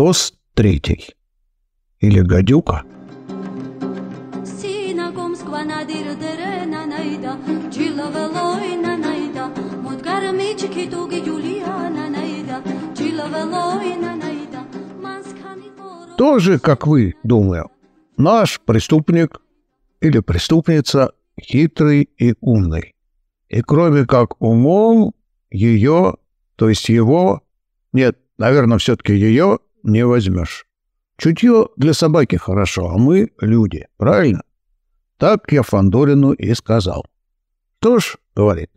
Тост третий. Или гадюка. Тоже, как вы, думаю. Наш преступник или преступница хитрый и умный. И кроме как умом, ее, то есть его, нет, наверное, все-таки ее не возьмешь. Чутье для собаки хорошо, а мы люди, правильно? Так я Фандорину и сказал. Что ж, говорит,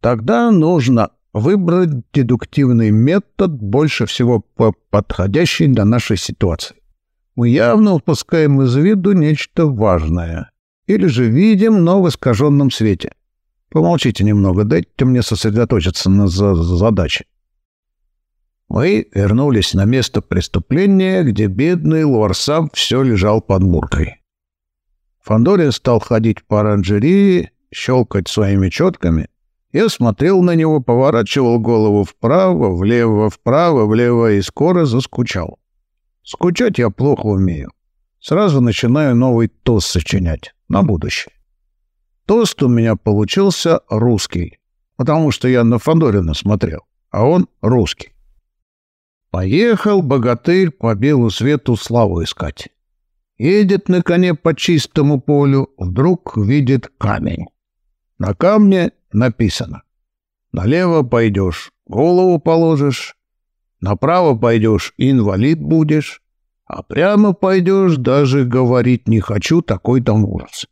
тогда нужно выбрать дедуктивный метод, больше всего подходящий для нашей ситуации. Мы явно упускаем из виду нечто важное. Или же видим, но в искаженном свете. Помолчите немного, дайте мне сосредоточиться на задаче. Мы вернулись на место преступления, где бедный Луарсам все лежал под муркой. Фандорин стал ходить по оранжерии, щелкать своими четками. Я смотрел на него, поворачивал голову вправо, влево, вправо, влево и скоро заскучал. Скучать я плохо умею. Сразу начинаю новый тост сочинять на будущее. Тост у меня получился русский, потому что я на Фандорина смотрел, а он русский. Поехал богатырь по белу свету славу искать. Едет на коне по чистому полю, вдруг видит камень. На камне написано «Налево пойдешь, голову положишь, направо пойдешь, инвалид будешь, а прямо пойдешь, даже говорить не хочу, такой там ужас».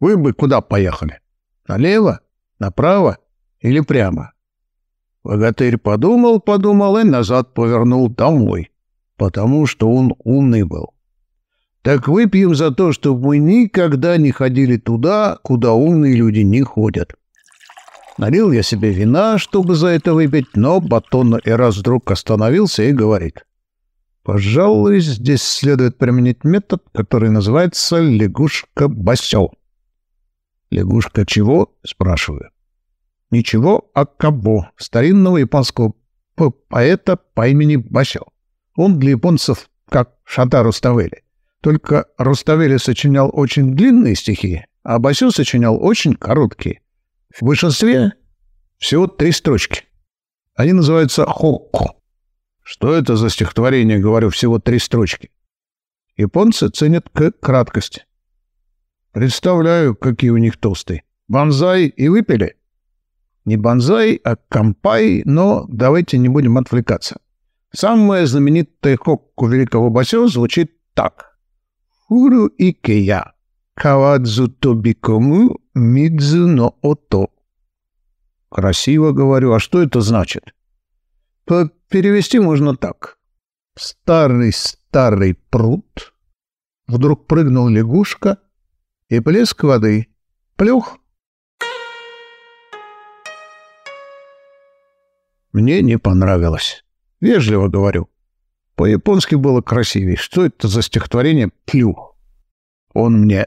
Вы бы куда поехали? Налево? Направо? Или прямо? Богатырь подумал, подумал и назад повернул домой, потому что он умный был. Так выпьем за то, чтобы мы никогда не ходили туда, куда умные люди не ходят. Налил я себе вина, чтобы за это выпить, но батон и раз вдруг остановился и говорит. Пожалуй, здесь следует применить метод, который называется лягушка-басел. Лягушка чего? Спрашиваю. Ничего, а кого? Старинного японского поэта по имени Басё. Он для японцев как Шата Руставели. Только Руставели сочинял очень длинные стихи, а Басё сочинял очень короткие. В большинстве всего три строчки. Они называются хокко. Что это за стихотворение, говорю, всего три строчки? Японцы ценят к краткости. Представляю, какие у них тосты. Бонзай и выпили? Не бонзай, а кампай, но давайте не будем отвлекаться. Самая знаменитая хокку великого басё звучит так. Фуру икея, кавадзу тобикому мидзу но ото. Красиво говорю, а что это значит? Перевести можно так. Старый-старый пруд. Вдруг прыгнул лягушка — и плеск воды. Плюх! Мне не понравилось. Вежливо говорю. По-японски было красивее. Что это за стихотворение «плюх»? Он мне.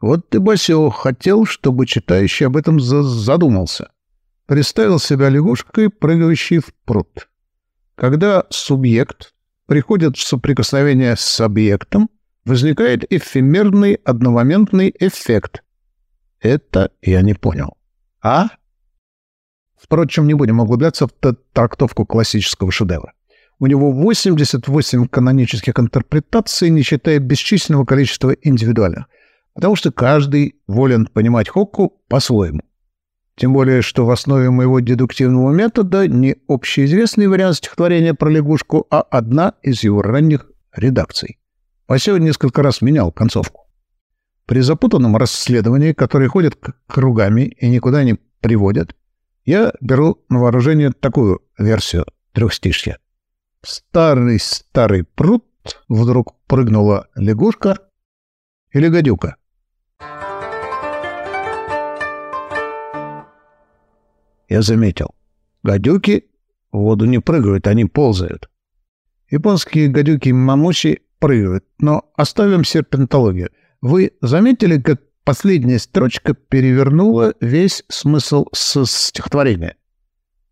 Вот ты, Басё, хотел, чтобы читающий об этом задумался. Представил себя лягушкой, прыгающей в пруд. Когда субъект приходит в соприкосновение с объектом, возникает эфемерный одномоментный эффект. Это я не понял. А? Впрочем, не будем углубляться в трактовку классического шедевра. У него 88 канонических интерпретаций, не считая бесчисленного количества индивидуальных, потому что каждый волен понимать Хокку по-своему. Тем более, что в основе моего дедуктивного метода не общеизвестный вариант стихотворения про лягушку, а одна из его ранних редакций. Василий несколько раз менял концовку. При запутанном расследовании, которое ходит кругами и никуда не приводят, я беру на вооружение такую версию трехстишья. Старый-старый пруд вдруг прыгнула лягушка или гадюка. Я заметил. Гадюки в воду не прыгают, они ползают. Японские гадюки-мамучи прыгают. Но оставим серпентологию. Вы заметили, как последняя строчка перевернула весь смысл с стихотворения?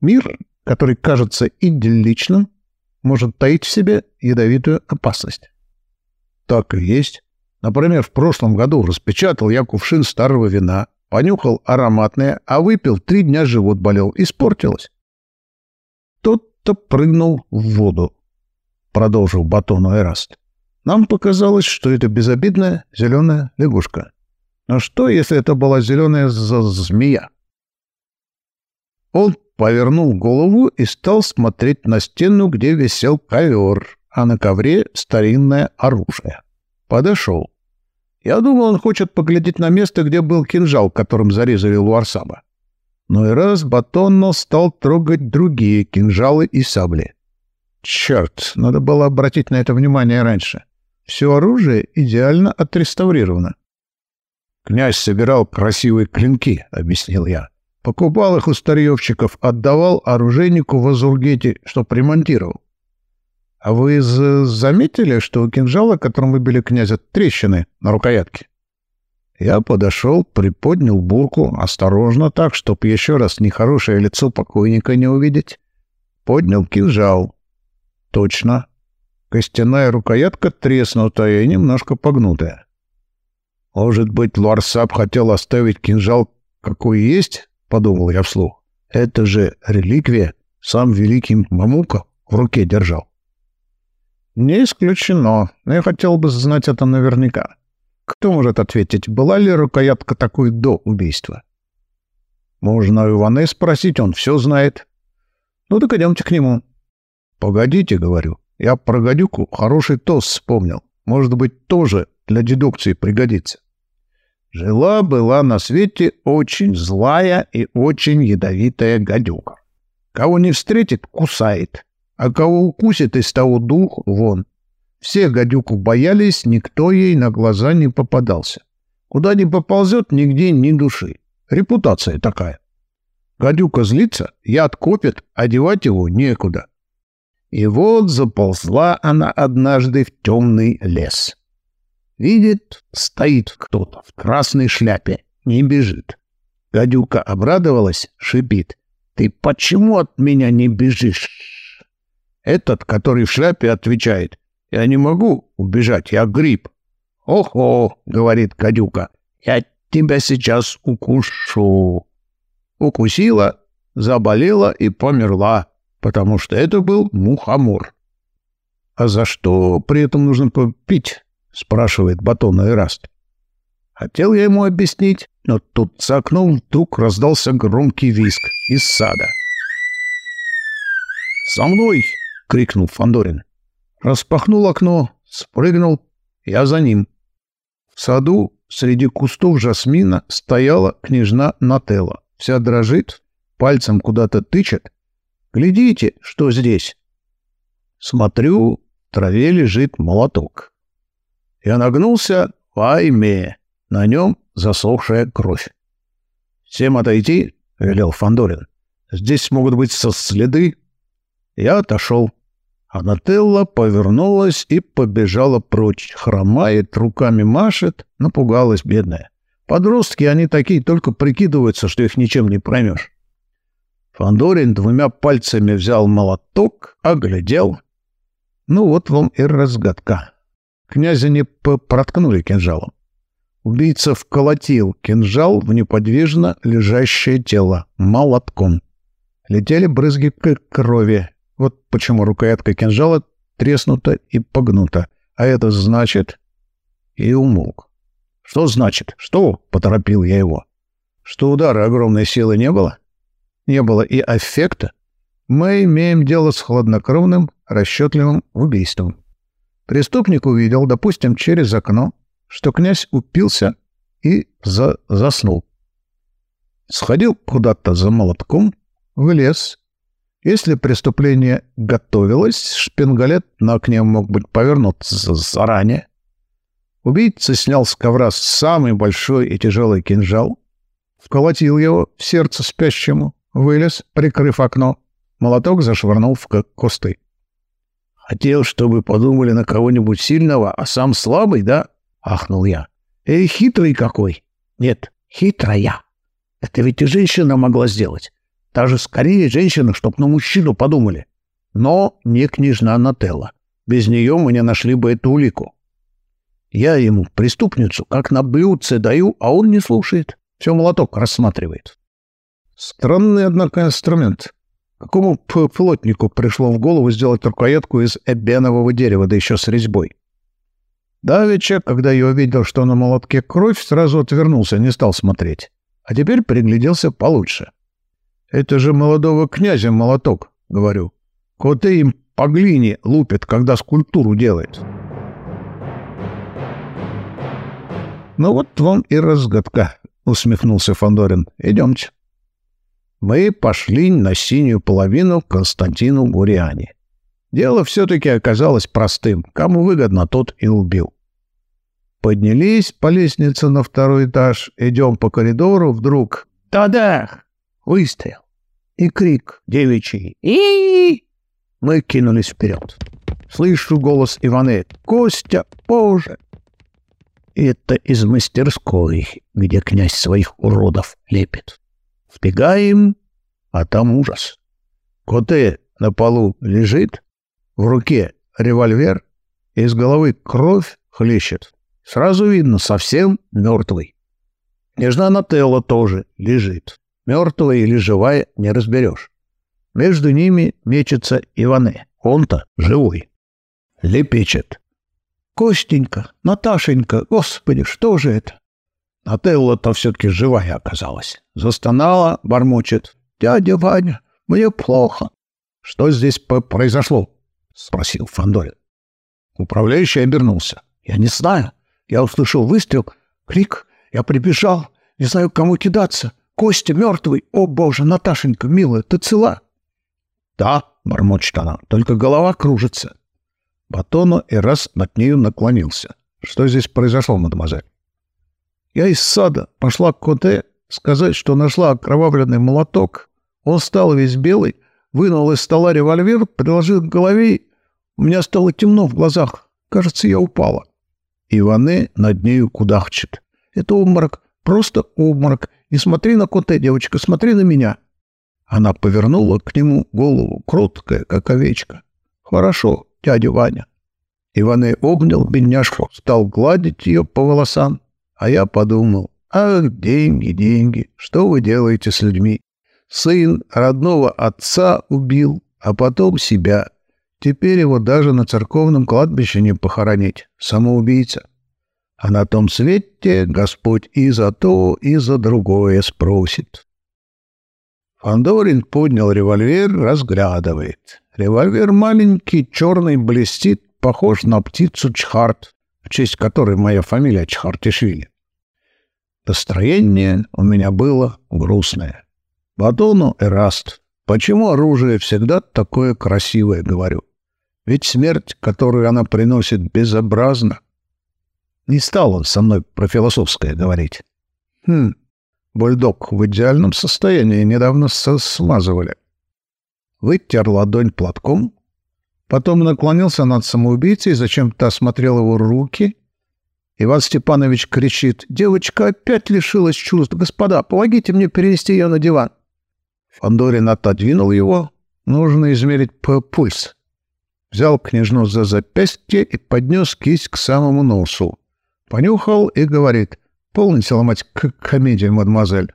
Мир, который кажется идилличным, может таить в себе ядовитую опасность. Так и есть. Например, в прошлом году распечатал я кувшин старого вина, понюхал ароматное, а выпил, три дня живот болел, испортилось. Тот-то прыгнул в воду, продолжил батону Эраст. Нам показалось, что это безобидная зеленая лягушка. Но что, если это была зеленая змея? Он повернул голову и стал смотреть на стену, где висел ковер, а на ковре старинное оружие. Подошел. Я думал, он хочет поглядеть на место, где был кинжал, которым зарезали Луарсаба. Но и раз Батонно стал трогать другие кинжалы и сабли. Черт, надо было обратить на это внимание раньше. Все оружие идеально отреставрировано. «Князь собирал красивые клинки», — объяснил я. «Покупал их у старьевщиков, отдавал оружейнику в Азургете, чтоб ремонтировал. А вы заметили, что у кинжала, которым выбили князя, трещины на рукоятке? Я подошел, приподнял бурку, осторожно так, чтоб еще раз нехорошее лицо покойника не увидеть. Поднял кинжал. Точно. Костяная рукоятка треснутая и немножко погнутая. Может быть, Луарсап хотел оставить кинжал какой есть? Подумал я вслух. Это же реликвия. Сам великий Мамука в руке держал. Не исключено, но я хотел бы знать это наверняка. Кто может ответить, была ли рукоятка такой до убийства? Можно у Иване спросить, он все знает. Ну так идемте к нему. Погодите, говорю, я про гадюку хороший тост вспомнил. Может быть, тоже для дедукции пригодится. Жила-была на свете очень злая и очень ядовитая гадюка. Кого не встретит, кусает а кого укусит, из того дух вон. Все гадюку боялись, никто ей на глаза не попадался. Куда ни поползет, нигде ни души. Репутация такая. Гадюка злится, яд копит, одевать его некуда. И вот заползла она однажды в темный лес. Видит, стоит кто-то в красной шляпе, не бежит. Гадюка обрадовалась, шипит. «Ты почему от меня не бежишь?» Этот, который в шляпе, отвечает. «Я не могу убежать, я гриб». «Охо», — говорит гадюка, — «я тебя сейчас укушу». Укусила, заболела и померла, потому что это был мухомор. «А за что при этом нужно попить?» — спрашивает Батон Эраст. Хотел я ему объяснить, но тут за окном вдруг раздался громкий визг из сада. «За мной!» крикнул Фандорин. Распахнул окно, спрыгнул, я за ним. В саду среди кустов жасмина стояла княжна Нателла. Вся дрожит, пальцем куда-то тычет. «Глядите, что здесь!» Смотрю, в траве лежит молоток. Я нагнулся, вайме, на нем засохшая кровь. «Всем отойти!» — велел Фандорин. «Здесь могут быть следы». Я отошел. А Нателла повернулась и побежала прочь. Хромает, руками машет, напугалась бедная. Подростки, они такие, только прикидываются, что их ничем не проймешь. Фандорин двумя пальцами взял молоток, оглядел. Ну вот вам и разгадка. Князя не проткнули кинжалом. Убийца вколотил кинжал в неподвижно лежащее тело молотком. Летели брызги крови, вот почему рукоятка кинжала треснута и погнута. А это значит... И умолк. «Что значит? Что?» — поторопил я его. «Что удара огромной силы не было? Не было и аффекта? Мы имеем дело с хладнокровным, расчетливым убийством. Преступник увидел, допустим, через окно, что князь упился и за заснул. Сходил куда-то за молотком, вылез если преступление готовилось, шпингалет на окне мог быть повернут заранее. Убийца снял с ковра самый большой и тяжелый кинжал, вколотил его в сердце спящему, вылез, прикрыв окно. Молоток зашвырнул в кусты. «Хотел, чтобы подумали на кого-нибудь сильного, а сам слабый, да?» — ахнул я. «Эй, хитрый какой!» «Нет, хитрая. Это ведь и женщина могла сделать. Даже скорее женщины, чтоб на мужчину подумали. Но не княжна Нателла. Без нее мы не нашли бы эту улику. Я ему преступницу как на блюдце даю, а он не слушает. Все молоток рассматривает. Странный, однако, инструмент. Какому плотнику пришло в голову сделать рукоятку из эбенового дерева, да еще с резьбой? Давеча, когда я увидел, что на молотке кровь, сразу отвернулся, не стал смотреть. А теперь пригляделся получше. «Это же молодого князя молоток», — говорю. «Коты им по глине лупят, когда скульптуру делает». «Ну вот вам и разгадка», — усмехнулся Фандорин. «Идемте». Мы пошли на синюю половину к Константину Гуриане. Дело все-таки оказалось простым. Кому выгодно, тот и убил. Поднялись по лестнице на второй этаж, идем по коридору, вдруг «Тадах!» Выстрел. И крик девичий и Мы кинулись вперед. Слышу голос Иваны «Костя, позже!» Это из мастерской, где князь своих уродов лепит. Вбегаем, а там ужас. Коте на полу лежит, в руке револьвер, из головы кровь хлещет. Сразу видно, совсем мертвый. Княжна Нателла тоже лежит. Мертвая или живая не разберешь. Между ними мечется Иване. Он-то живой. Лепечет. Костенька, Наташенька, господи, что же это? Нателла-то все-таки живая оказалась. Застонала, бормочет. Дядя Ваня, мне плохо. Что здесь произошло? Спросил Фандорин. Управляющий обернулся. Я не знаю. Я услышал выстрел, крик. Я прибежал. Не знаю, к кому кидаться. Костя мертвый. О, боже, Наташенька, милая, ты цела? Да, бормочет она, только голова кружится. Батону и раз над нею наклонился. Что здесь произошло, мадемуазель? Я из сада пошла к Коте сказать, что нашла окровавленный молоток. Он стал весь белый, вынул из стола револьвер, приложил к голове. У меня стало темно в глазах. Кажется, я упала. Иване над нею кудахчет. Это обморок, просто обморок. Не смотри на Коте, девочка, смотри на меня. Она повернула к нему голову, кроткая, как овечка. Хорошо, дядя Ваня. Иване обнял бедняжку, стал гладить ее по волосам, а я подумал, ах, деньги, деньги, что вы делаете с людьми? Сын родного отца убил, а потом себя. Теперь его даже на церковном кладбище не похоронить. Самоубийца. А на том свете Господь и за то, и за другое спросит. Фандорин поднял револьвер, разглядывает. Револьвер маленький, черный, блестит, похож на птицу Чхарт, в честь которой моя фамилия Чхартишвили. Настроение у меня было грустное. Батону Эраст, почему оружие всегда такое красивое, говорю? Ведь смерть, которую она приносит, безобразна. Не стал он со мной про философское говорить. Хм, бульдог в идеальном состоянии недавно смазывали. Вытер ладонь платком, потом наклонился над самоубийцей, зачем-то осмотрел его руки. Иван Степанович кричит, «Девочка опять лишилась чувств. Господа, помогите мне перенести ее на диван». Фандорин отодвинул его. Нужно измерить пульс. Взял княжну за запястье и поднес кисть к самому носу. Понюхал и говорит, «Полните ломать к комедию, мадемуазель».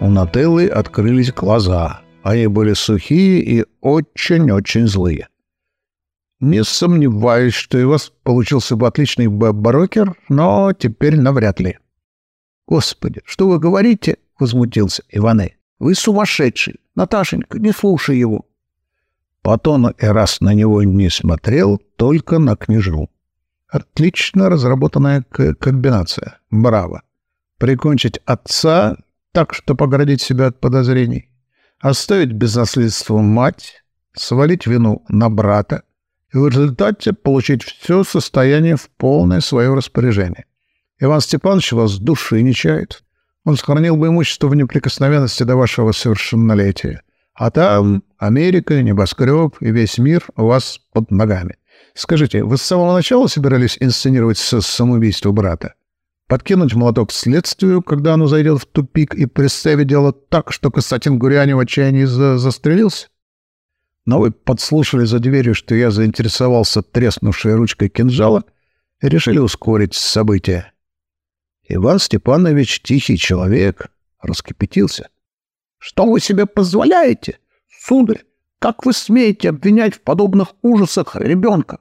У Нателлы открылись глаза. Они были сухие и очень-очень злые. Не сомневаюсь, что у вас получился бы отличный брокер, но теперь навряд ли. Господи, что вы говорите? — возмутился Иване. — Вы сумасшедший! Наташенька, не слушай его! Потом и раз на него не смотрел, только на княжу. Отлично разработанная комбинация. Браво! Прикончить отца так, что поградить себя от подозрений. Оставить без наследства мать, свалить вину на брата и в результате получить все состояние в полное свое распоряжение. Иван Степанович вас души не чает. Он сохранил бы имущество в неприкосновенности до вашего совершеннолетия. А там Америка, небоскреб и весь мир у вас под ногами. Скажите, вы с самого начала собирались инсценировать самоубийство брата? Подкинуть молоток следствию, когда оно зайдет в тупик, и представить дело так, что Константин Гуряне в отчаянии за застрелился? Но вы подслушали за дверью, что я заинтересовался треснувшей ручкой кинжала и решили ускорить события. Иван Степанович, тихий человек, раскипятился. — Что вы себе позволяете, сударь? Как вы смеете обвинять в подобных ужасах ребенка?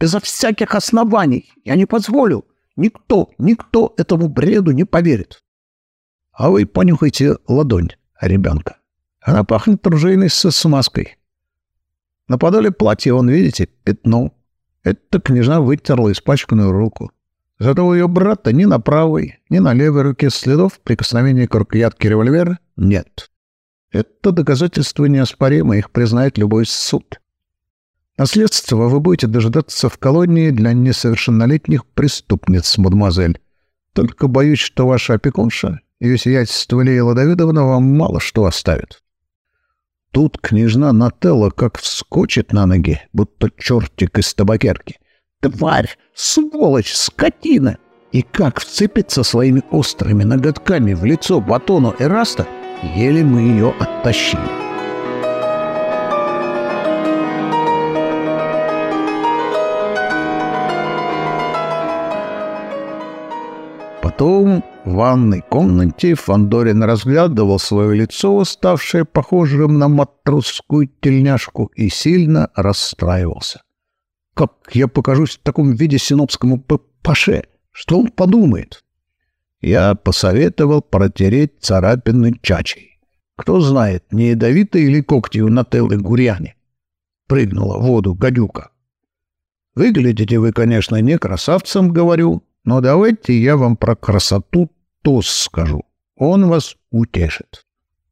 Безо всяких оснований. Я не позволю. Никто, никто этому бреду не поверит. А вы понюхайте ладонь ребенка. Она пахнет ружейной со смазкой. На подоле платья, вон, видите, пятно. Это княжна вытерла испачканную руку. Зато у ее брата ни на правой, ни на левой руке следов прикосновения к рукоятке револьвера нет. Это доказательство неоспоримо, их признает любой суд. Наследство вы будете дожидаться в колонии для несовершеннолетних преступниц, мадемуазель. Только боюсь, что ваша опекунша, ее сиятельство Лея Давидовна, вам мало что оставит. Тут княжна Нателла как вскочит на ноги, будто чертик из табакерки. Тварь! Сволочь! Скотина! И как вцепится своими острыми ноготками в лицо батону Эраста, еле мы ее оттащили. Потом в ванной комнате Фандорин разглядывал свое лицо, ставшее похожим на матросскую тельняшку, и сильно расстраивался. «Как я покажусь в таком виде синопскому паше? Что он подумает?» Я посоветовал протереть царапины чачей. Кто знает, не ядовитые или когти у Нателлы Гурьяни. Прыгнула в воду гадюка. Выглядите вы, конечно, не красавцем, говорю, но давайте я вам про красоту тост скажу. Он вас утешит.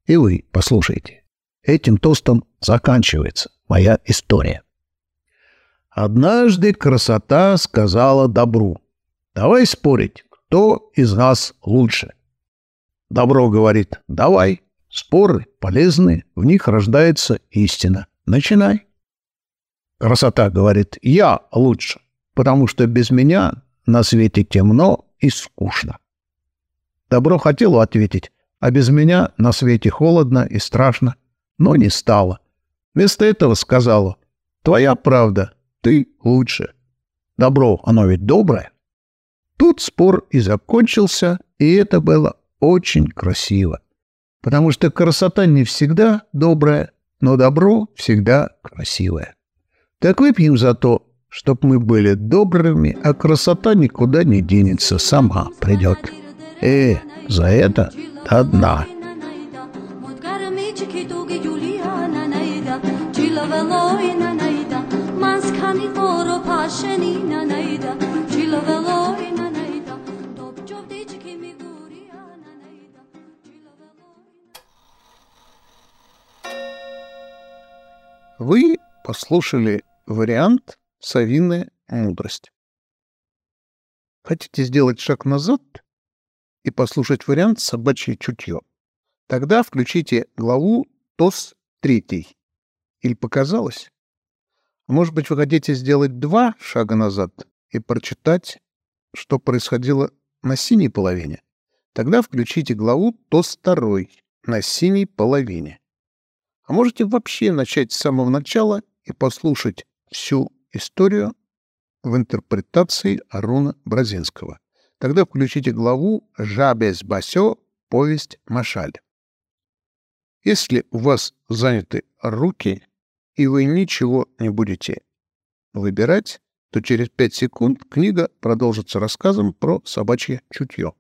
И вы послушайте. Этим тостом заканчивается моя история. Однажды красота сказала добру. Давай спорить, кто из нас лучше. Добро говорит, давай. Споры полезны, в них рождается истина. Начинай. Красота говорит, я лучше, потому что без меня на свете темно и скучно. Добро хотело ответить, а без меня на свете холодно и страшно, но не стало. Вместо этого сказала, твоя правда, ты лучше. Добро, оно ведь доброе. Тут спор и закончился, и это было очень красиво. Потому что красота не всегда добрая, но добро всегда красивое. Так выпьем за то, чтоб мы были добрыми, а красота никуда не денется, сама придет. Э, за это до дна. Вы послушали вариант совиная мудрость. Хотите сделать шаг назад и послушать вариант собачье чутье? Тогда включите главу ТОС 3. Или показалось? Может быть, вы хотите сделать два шага назад и прочитать, что происходило на синей половине? Тогда включите главу ТОС 2 на синей половине. А можете вообще начать с самого начала и послушать всю историю в интерпретации Аруна Бразинского. Тогда включите главу «Жабес Басё. Повесть Машаль». Если у вас заняты руки, и вы ничего не будете выбирать, то через пять секунд книга продолжится рассказом про собачье чутье.